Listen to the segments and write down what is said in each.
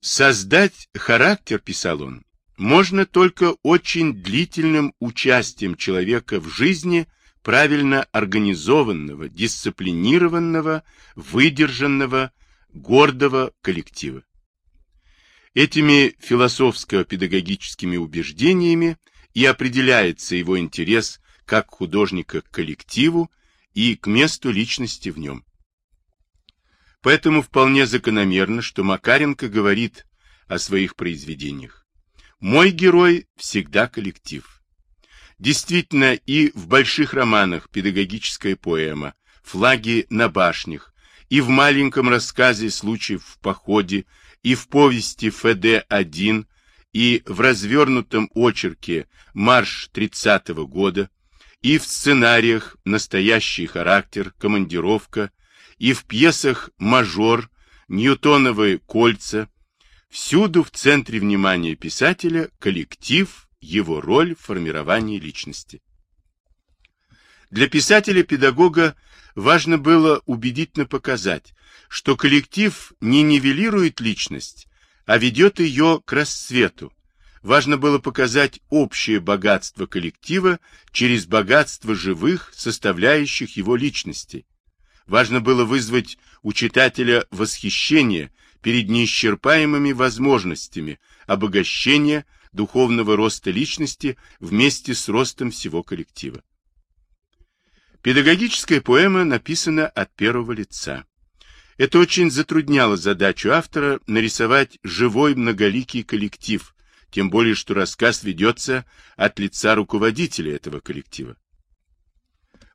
Создать характер, писал он, можно только очень длительным участием человека в жизни правильно организованного, дисциплинированного, выдержанного, гордого коллектива. Этими философско-педагогическими убеждениями и определяется его интерес как художника к коллективу и к месту личности в нем. Поэтому вполне закономерно, что Макаренко говорит о своих произведениях. Мой герой всегда коллектив. Действительно, и в больших романах педагогическая поэма, флаги на башнях, и в маленьком рассказе случаев в походе, и в повести ФД-1, и в развернутом очерке «Марш 30-го года», и в сценариях «Настоящий характер», «Командировка», и в пьесах «Мажор», «Ньютоновые кольца». Всюду в центре внимания писателя коллектив, его роль в формировании личности. Для писателя-педагога важно было убедительно показать, что коллектив не нивелирует личность, а ведет ее к расцвету. Важно было показать общее богатство коллектива через богатство живых, составляющих его личности, Важно было вызвать у читателя восхищение перед неисчерпаемыми возможностями обогащения духовного роста личности вместе с ростом всего коллектива. Педагогическая поэма написана от первого лица. Это очень затрудняло задачу автора нарисовать живой многоликий коллектив, тем более что рассказ ведется от лица руководителя этого коллектива.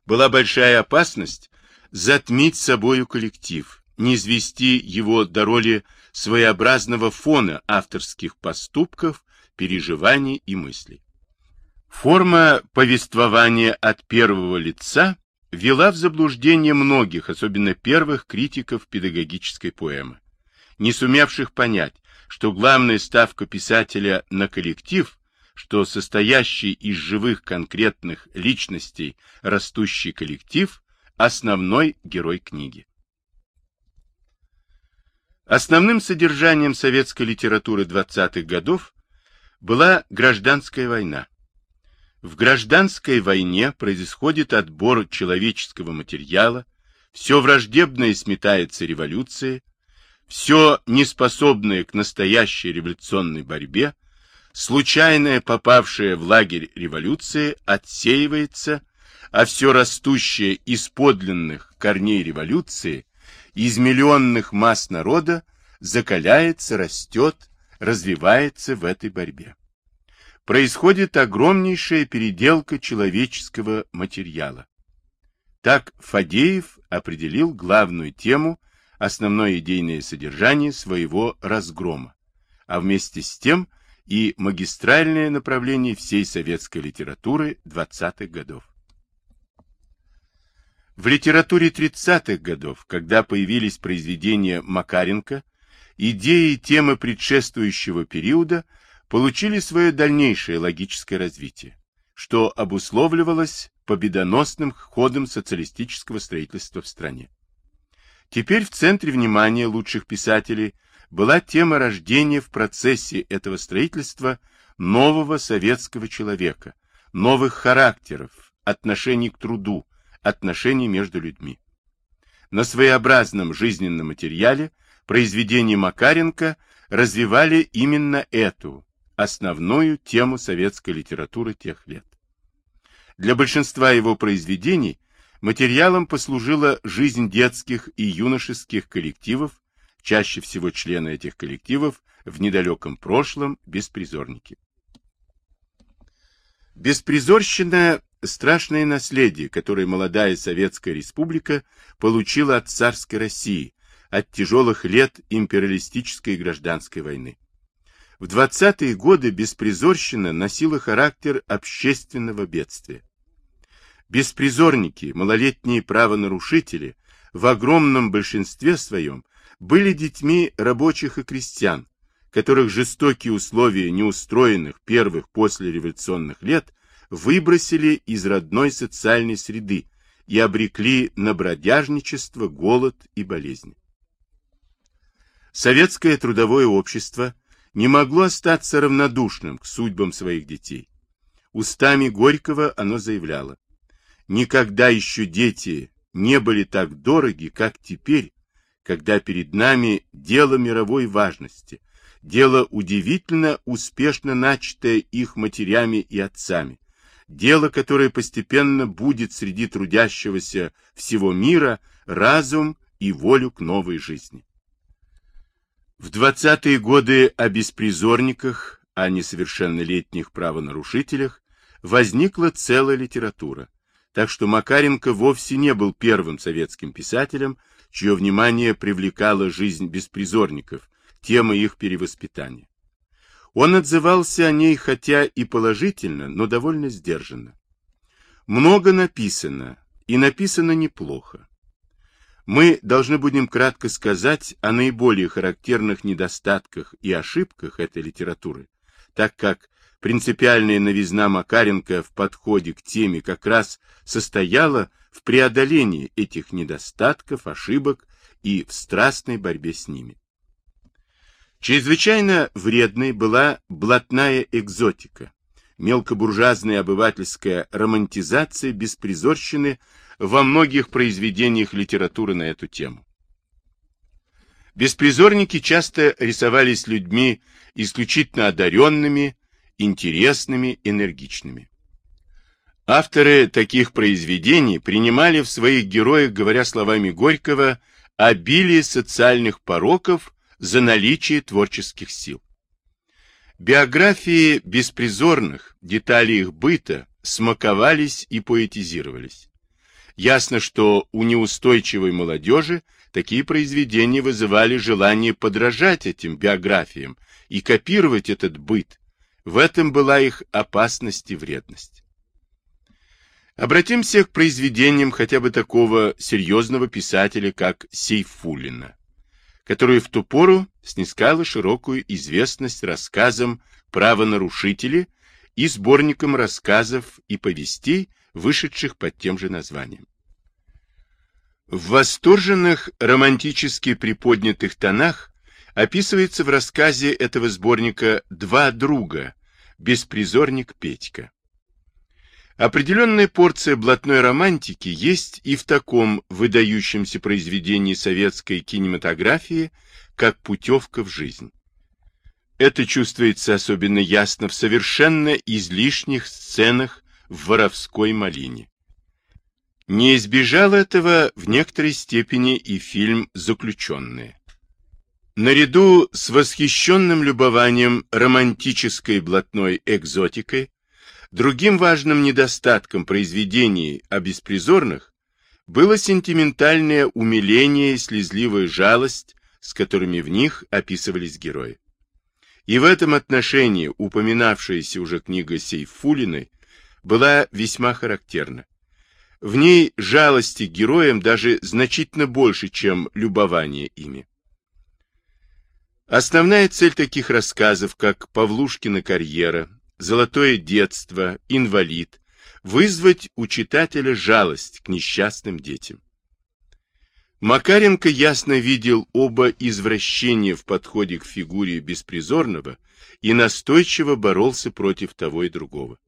Была большая опасность, затмить собою коллектив, не извести его до роли своеобразного фона авторских поступков, переживаний и мыслей. Форма повествования от первого лица вела в заблуждение многих, особенно первых критиков педагогической поэмы, не сумевших понять, что главная ставка писателя на коллектив, что состоящий из живых конкретных личностей растущий коллектив Основной герой книги. Основным содержанием советской литературы 20-х годов была гражданская война. В гражданской войне происходит отбор человеческого материала, все враждебное сметается революцией, все неспособное к настоящей революционной борьбе, случайное попавшее в лагерь революции отсеивается а все растущее из подлинных корней революции, из миллионных масс народа, закаляется, растет, развивается в этой борьбе. Происходит огромнейшая переделка человеческого материала. Так Фадеев определил главную тему, основное идейное содержание своего разгрома, а вместе с тем и магистральное направление всей советской литературы 20-х годов. В литературе 30-х годов, когда появились произведения Макаренко, идеи и темы предшествующего периода получили свое дальнейшее логическое развитие, что обусловливалось победоносным ходом социалистического строительства в стране. Теперь в центре внимания лучших писателей была тема рождения в процессе этого строительства нового советского человека, новых характеров, отношений к труду, отношений между людьми. На своеобразном жизненном материале произведения Макаренко развивали именно эту, основную тему советской литературы тех лет. Для большинства его произведений материалом послужила жизнь детских и юношеских коллективов, чаще всего члены этих коллективов в недалеком прошлом беспризорники. Беспризорщина страшное наследие, которое молодая Советская Республика получила от царской России, от тяжелых лет империалистической и гражданской войны. В 20-е годы беспризорщина носила характер общественного бедствия. Беспризорники, малолетние правонарушители, в огромном большинстве своем были детьми рабочих и крестьян, которых жестокие условия неустроенных первых послереволюционных лет выбросили из родной социальной среды и обрекли на бродяжничество, голод и болезни. Советское трудовое общество не могло остаться равнодушным к судьбам своих детей. Устами Горького оно заявляло, «Никогда еще дети не были так дороги, как теперь, когда перед нами дело мировой важности, дело удивительно успешно начатое их матерями и отцами, дело, которое постепенно будет среди трудящегося всего мира разум и волю к новой жизни. В 20-е годы о беспризорниках, о несовершеннолетних правонарушителях возникла целая литература, так что Макаренко вовсе не был первым советским писателем, чье внимание привлекала жизнь беспризорников, тема их перевоспитания. Он отзывался о ней хотя и положительно, но довольно сдержанно. Много написано, и написано неплохо. Мы должны будем кратко сказать о наиболее характерных недостатках и ошибках этой литературы, так как принципиальная новизна Макаренко в подходе к теме как раз состояла в преодолении этих недостатков, ошибок и в страстной борьбе с ними. Чрезвычайно вредной была блатная экзотика, мелкобуржуазная обывательская романтизация беспризорщины во многих произведениях литературы на эту тему. Беспризорники часто рисовались людьми исключительно одаренными, интересными, энергичными. Авторы таких произведений принимали в своих героях, говоря словами Горького, обилие социальных пороков за наличие творческих сил. Биографии беспризорных, детали их быта, смаковались и поэтизировались. Ясно, что у неустойчивой молодежи такие произведения вызывали желание подражать этим биографиям и копировать этот быт. В этом была их опасность и вредность. Обратимся к произведениям хотя бы такого серьезного писателя, как Сейфулина которую в ту пору снискала широкую известность рассказам «Правонарушители» и сборником рассказов и повестей, вышедших под тем же названием. В восторженных романтически приподнятых тонах описывается в рассказе этого сборника два друга, беспризорник Петька. Определенная порция блатной романтики есть и в таком выдающемся произведении советской кинематографии, как «Путевка в жизнь». Это чувствуется особенно ясно в совершенно излишних сценах в воровской малине. Не избежал этого в некоторой степени и фильм «Заключенные». Наряду с восхищенным любованием романтической блатной экзотикой Другим важным недостатком произведений о беспризорных было сентиментальное умиление и слезливая жалость, с которыми в них описывались герои. И в этом отношении упоминавшаяся уже книга Сейфулиной была весьма характерна. В ней жалости к героям даже значительно больше, чем любование ими. Основная цель таких рассказов, как «Павлушкина карьера», золотое детство, инвалид, вызвать у читателя жалость к несчастным детям. Макаренко ясно видел оба извращения в подходе к фигуре беспризорного и настойчиво боролся против того и другого.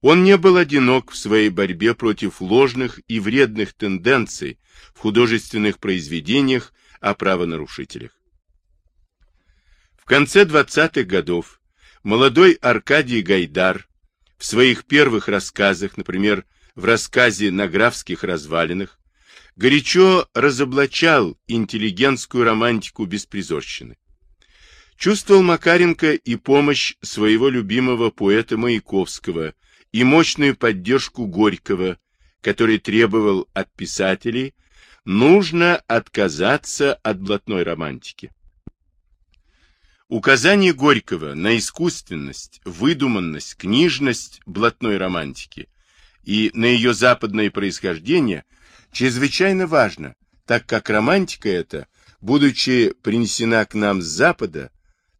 Он не был одинок в своей борьбе против ложных и вредных тенденций в художественных произведениях о правонарушителях. В конце 20-х годов Молодой Аркадий Гайдар в своих первых рассказах, например, в рассказе «На графских развалинах», горячо разоблачал интеллигентскую романтику беспризорщины. Чувствовал Макаренко и помощь своего любимого поэта Маяковского, и мощную поддержку Горького, который требовал от писателей нужно отказаться от блатной романтики. Указание Горького на искусственность, выдуманность, книжность блатной романтики и на ее западное происхождение чрезвычайно важно, так как романтика эта, будучи принесена к нам с Запада,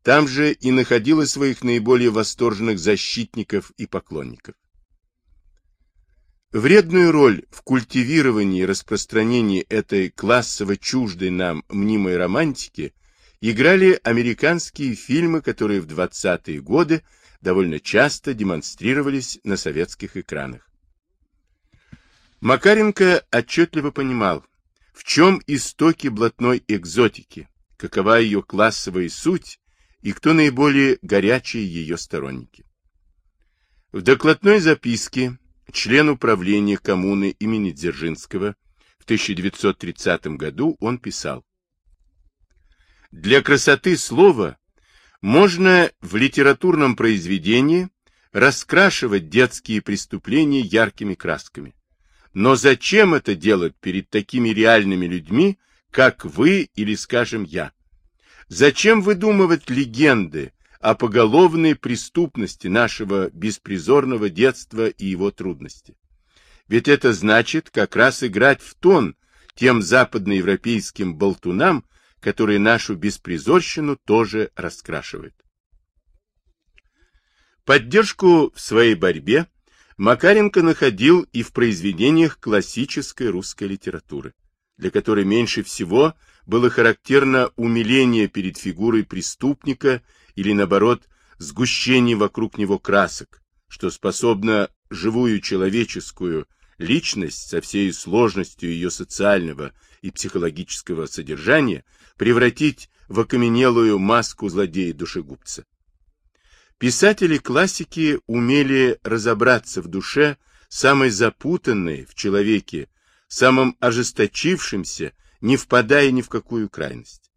там же и находила своих наиболее восторженных защитников и поклонников. Вредную роль в культивировании и распространении этой классово чуждой нам мнимой романтики играли американские фильмы, которые в 20-е годы довольно часто демонстрировались на советских экранах. Макаренко отчетливо понимал, в чем истоки блатной экзотики, какова ее классовая суть и кто наиболее горячие ее сторонники. В докладной записке член управления коммуны имени Дзержинского в 1930 году он писал «Для красоты слова можно в литературном произведении раскрашивать детские преступления яркими красками. Но зачем это делать перед такими реальными людьми, как вы или, скажем, я? Зачем выдумывать легенды о поголовной преступности нашего беспризорного детства и его трудности? Ведь это значит как раз играть в тон тем западноевропейским болтунам, которые нашу беспризорщину тоже раскрашивают. Поддержку в своей борьбе Макаренко находил и в произведениях классической русской литературы, для которой меньше всего было характерно умиление перед фигурой преступника или, наоборот, сгущение вокруг него красок, что способно живую человеческую личность со всей сложностью ее социального и психологического содержания превратить в окаменелую маску злодея-душегубца. Писатели-классики умели разобраться в душе самой запутанной в человеке, самым ожесточившимся, не впадая ни в какую крайность.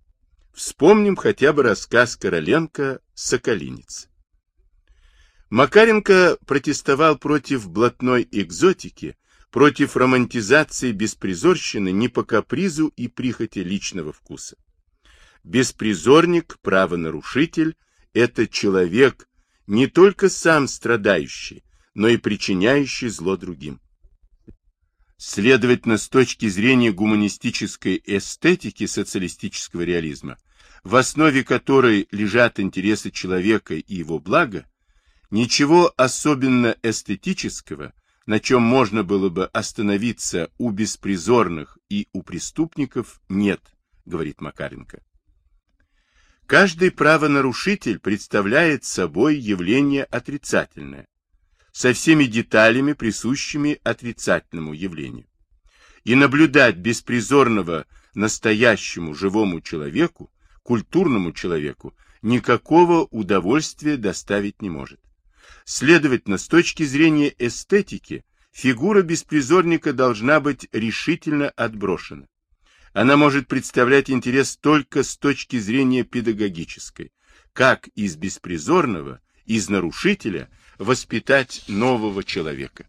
Вспомним хотя бы рассказ Короленко «Соколинец». Макаренко протестовал против блатной экзотики, против романтизации беспризорщины не по капризу и прихоти личного вкуса. Беспризорник, правонарушитель – это человек, не только сам страдающий, но и причиняющий зло другим. Следовательно, с точки зрения гуманистической эстетики социалистического реализма, в основе которой лежат интересы человека и его блага, ничего особенно эстетического, на чем можно было бы остановиться у беспризорных и у преступников, нет, говорит Макаренко. Каждый правонарушитель представляет собой явление отрицательное, со всеми деталями, присущими отрицательному явлению. И наблюдать беспризорного настоящему живому человеку, культурному человеку, никакого удовольствия доставить не может. Следовательно, с точки зрения эстетики, фигура беспризорника должна быть решительно отброшена. Она может представлять интерес только с точки зрения педагогической. Как из беспризорного, из нарушителя воспитать нового человека.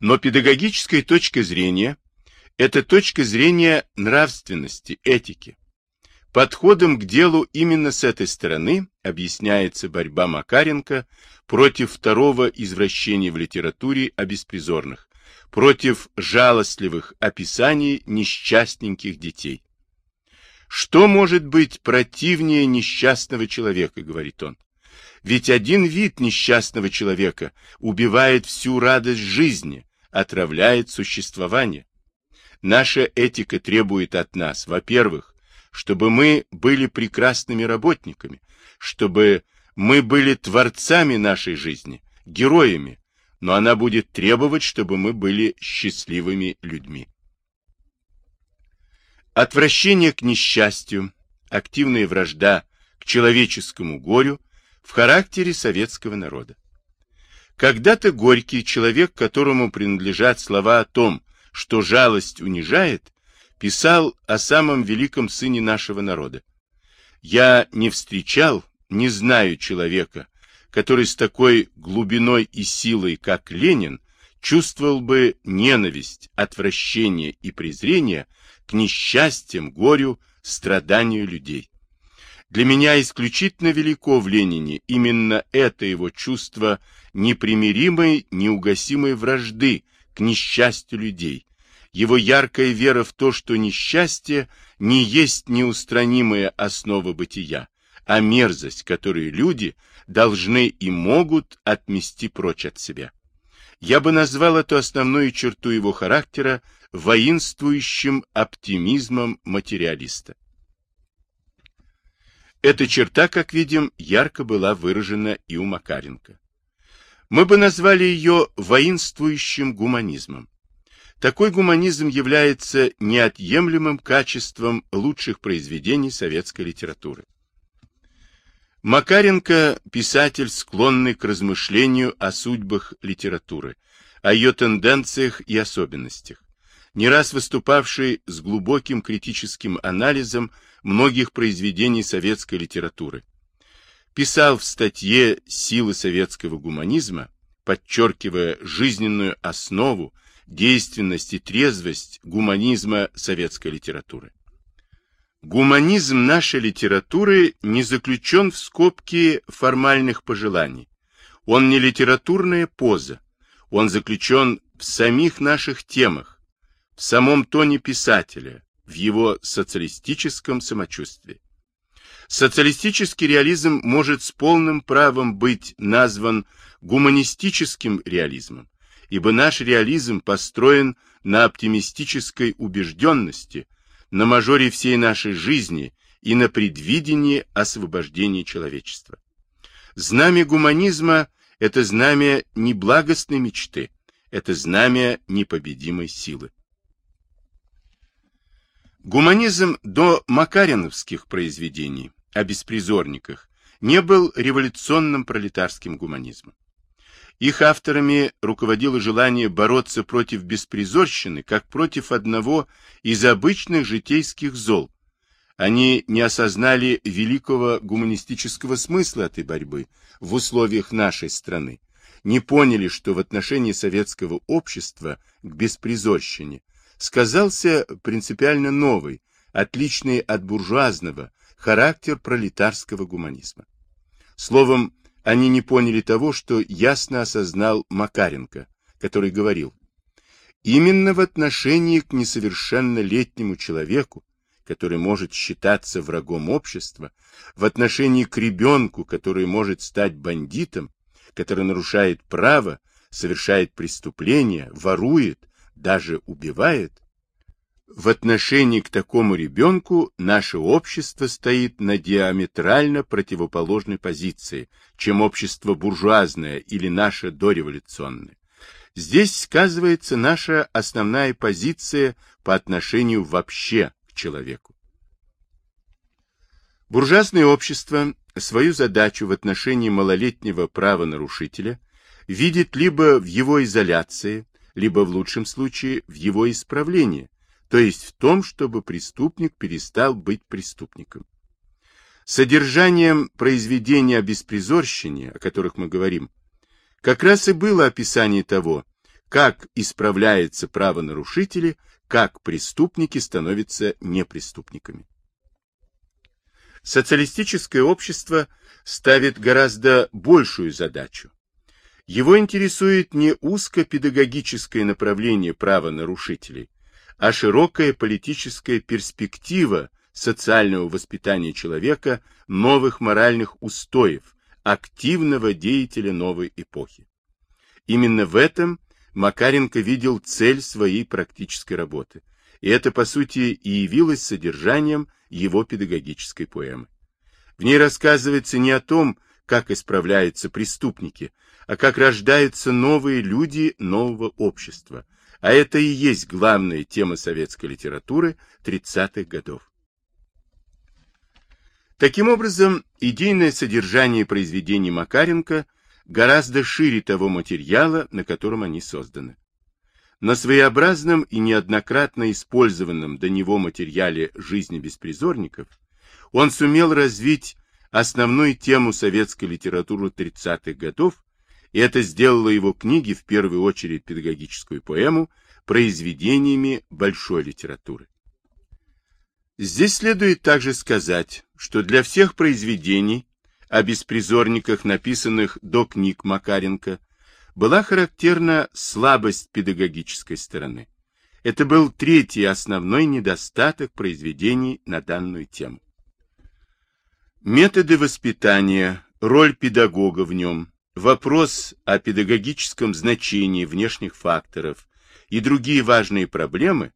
Но педагогическая точка зрения – это точка зрения нравственности, этики. Подходом к делу именно с этой стороны объясняется борьба Макаренко против второго извращения в литературе о беспризорных, против жалостливых описаний несчастненьких детей. Что может быть противнее несчастного человека, говорит он. Ведь один вид несчастного человека убивает всю радость жизни, отравляет существование. Наша этика требует от нас, во-первых, чтобы мы были прекрасными работниками, чтобы мы были творцами нашей жизни, героями, но она будет требовать, чтобы мы были счастливыми людьми. Отвращение к несчастью, активная вражда к человеческому горю в характере советского народа. Когда-то Горький, человек, которому принадлежат слова о том, что жалость унижает, писал о самом великом сыне нашего народа. «Я не встречал, не знаю человека, который с такой глубиной и силой, как Ленин, чувствовал бы ненависть, отвращение и презрение к несчастьям, горю, страданию людей. Для меня исключительно велико в Ленине именно это его чувство непримиримой, неугасимой вражды к несчастью людей, его яркая вера в то, что несчастье не есть неустранимая основа бытия, а мерзость, которую люди должны и могут отмести прочь от себя. Я бы назвал эту основную черту его характера воинствующим оптимизмом материалиста. Эта черта, как видим, ярко была выражена и у Макаренко. Мы бы назвали ее воинствующим гуманизмом. Такой гуманизм является неотъемлемым качеством лучших произведений советской литературы. Макаренко – писатель, склонный к размышлению о судьбах литературы, о ее тенденциях и особенностях, не раз выступавший с глубоким критическим анализом многих произведений советской литературы. Писал в статье «Силы советского гуманизма», подчеркивая жизненную основу, действенность и трезвость гуманизма советской литературы. Гуманизм нашей литературы не заключен в скобки формальных пожеланий. Он не литературная поза. Он заключен в самих наших темах, в самом тоне писателя, в его социалистическом самочувствии. Социалистический реализм может с полным правом быть назван гуманистическим реализмом, ибо наш реализм построен на оптимистической убежденности – на мажоре всей нашей жизни и на предвидении освобождения человечества. Знамя гуманизма – это знамя неблагостной мечты, это знамя непобедимой силы. Гуманизм до макариновских произведений о беспризорниках не был революционным пролетарским гуманизмом. Их авторами руководило желание бороться против беспризорщины, как против одного из обычных житейских зол. Они не осознали великого гуманистического смысла этой борьбы в условиях нашей страны, не поняли, что в отношении советского общества к беспризорщине сказался принципиально новый, отличный от буржуазного, характер пролетарского гуманизма. Словом, они не поняли того, что ясно осознал Макаренко, который говорил, именно в отношении к несовершеннолетнему человеку, который может считаться врагом общества, в отношении к ребенку, который может стать бандитом, который нарушает право, совершает преступления, ворует, даже убивает, в отношении к такому ребенку наше общество стоит на диаметрально противоположной позиции, чем общество буржуазное или наше дореволюционное. Здесь сказывается наша основная позиция по отношению вообще к человеку. Буржуазное общество свою задачу в отношении малолетнего правонарушителя видит либо в его изоляции, либо в лучшем случае в его исправлении, то есть в том, чтобы преступник перестал быть преступником. Содержанием произведения о беспризорщине, о которых мы говорим, как раз и было описание того, как исправляется правонарушители, как преступники становятся непреступниками. Социалистическое общество ставит гораздо большую задачу. Его интересует не узкопедагогическое направление правонарушителей, а широкая политическая перспектива социального воспитания человека, новых моральных устоев, активного деятеля новой эпохи. Именно в этом Макаренко видел цель своей практической работы, и это, по сути, и явилось содержанием его педагогической поэмы. В ней рассказывается не о том, как исправляются преступники, а как рождаются новые люди нового общества, а это и есть главная тема советской литературы 30-х годов. Таким образом, идейное содержание произведений Макаренко гораздо шире того материала, на котором они созданы. На своеобразном и неоднократно использованном до него материале «Жизни беспризорников» он сумел развить основную тему советской литературы 30-х годов и это сделало его книги, в первую очередь педагогическую поэму, произведениями большой литературы. Здесь следует также сказать, что для всех произведений о беспризорниках, написанных до книг Макаренко, была характерна слабость педагогической стороны. Это был третий основной недостаток произведений на данную тему. Методы воспитания, роль педагога в нем, Вопрос о педагогическом значении внешних факторов и другие важные проблемы,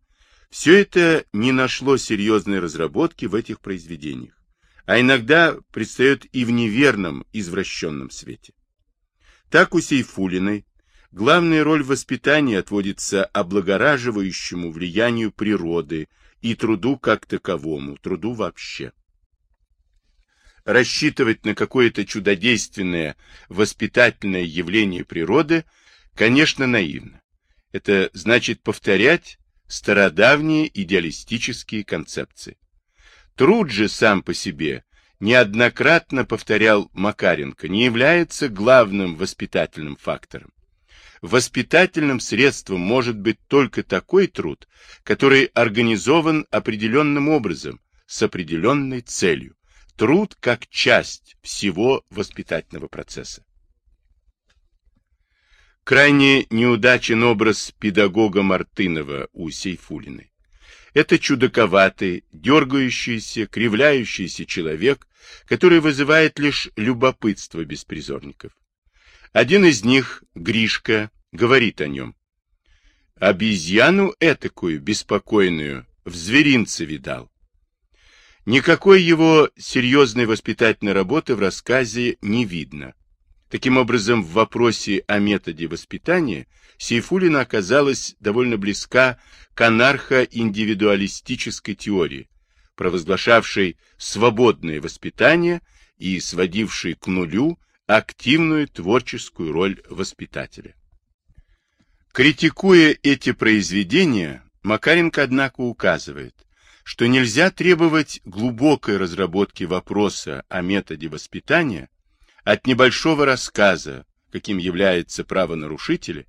все это не нашло серьезной разработки в этих произведениях. а иногда предстает и в неверном, извращенном свете. Так у Сейфулиной главная роль в воспитании отводится облагораживающему влиянию природы и труду как таковому, труду вообще. Рассчитывать на какое-то чудодейственное воспитательное явление природы, конечно, наивно. Это значит повторять стародавние идеалистические концепции. Труд же сам по себе, неоднократно повторял Макаренко, не является главным воспитательным фактором. Воспитательным средством может быть только такой труд, который организован определенным образом, с определенной целью. Труд как часть всего воспитательного процесса. Крайне неудачен образ педагога Мартынова у Сейфулиной. Это чудаковатый, дергающийся, кривляющийся человек, который вызывает лишь любопытство беспризорников. Один из них, Гришка, говорит о нем. Обезьяну этакую, беспокойную, в зверинце видал. Никакой его серьезной воспитательной работы в рассказе не видно. Таким образом, в вопросе о методе воспитания Сейфулина оказалась довольно близка к анархо-индивидуалистической теории, провозглашавшей свободное воспитание и сводившей к нулю активную творческую роль воспитателя. Критикуя эти произведения, Макаренко, однако, указывает, что нельзя требовать глубокой разработки вопроса о методе воспитания от небольшого рассказа, каким является правонарушители,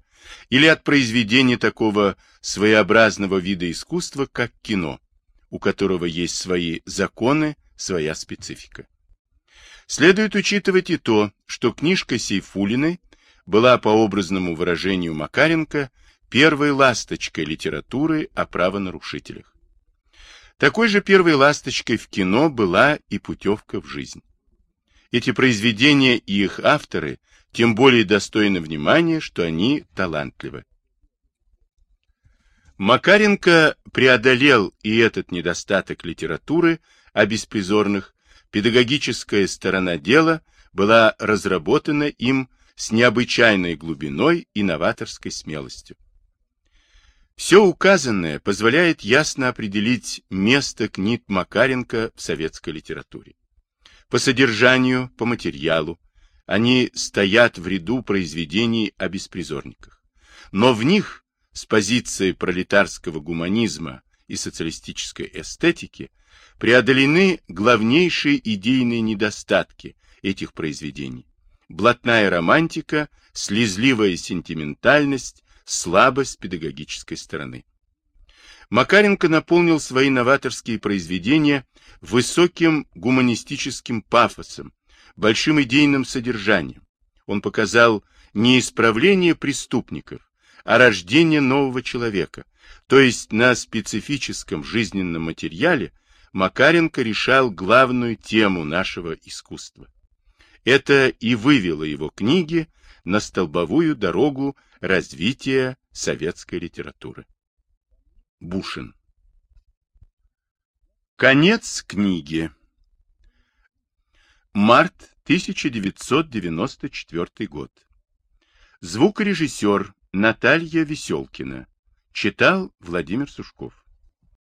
или от произведения такого своеобразного вида искусства, как кино, у которого есть свои законы, своя специфика. Следует учитывать и то, что книжка Сейфулиной была, по образному выражению Макаренко, первой ласточкой литературы о правонарушителях. Такой же первой ласточкой в кино была и путевка в жизнь. Эти произведения и их авторы тем более достойны внимания, что они талантливы. Макаренко преодолел и этот недостаток литературы о беспризорных, педагогическая сторона дела была разработана им с необычайной глубиной и новаторской смелостью. Все указанное позволяет ясно определить место книг Макаренко в советской литературе. По содержанию, по материалу, они стоят в ряду произведений о беспризорниках. Но в них, с позиции пролетарского гуманизма и социалистической эстетики, преодолены главнейшие идейные недостатки этих произведений. Блатная романтика, слезливая сентиментальность, слабость педагогической стороны. Макаренко наполнил свои новаторские произведения высоким гуманистическим пафосом, большим идейным содержанием. Он показал не исправление преступников, а рождение нового человека, то есть на специфическом жизненном материале Макаренко решал главную тему нашего искусства. Это и вывело его книги на столбовую дорогу развития советской литературы. Бушин. Конец книги. Март 1994 год. Звукорежиссер Наталья Веселкина. Читал Владимир Сушков.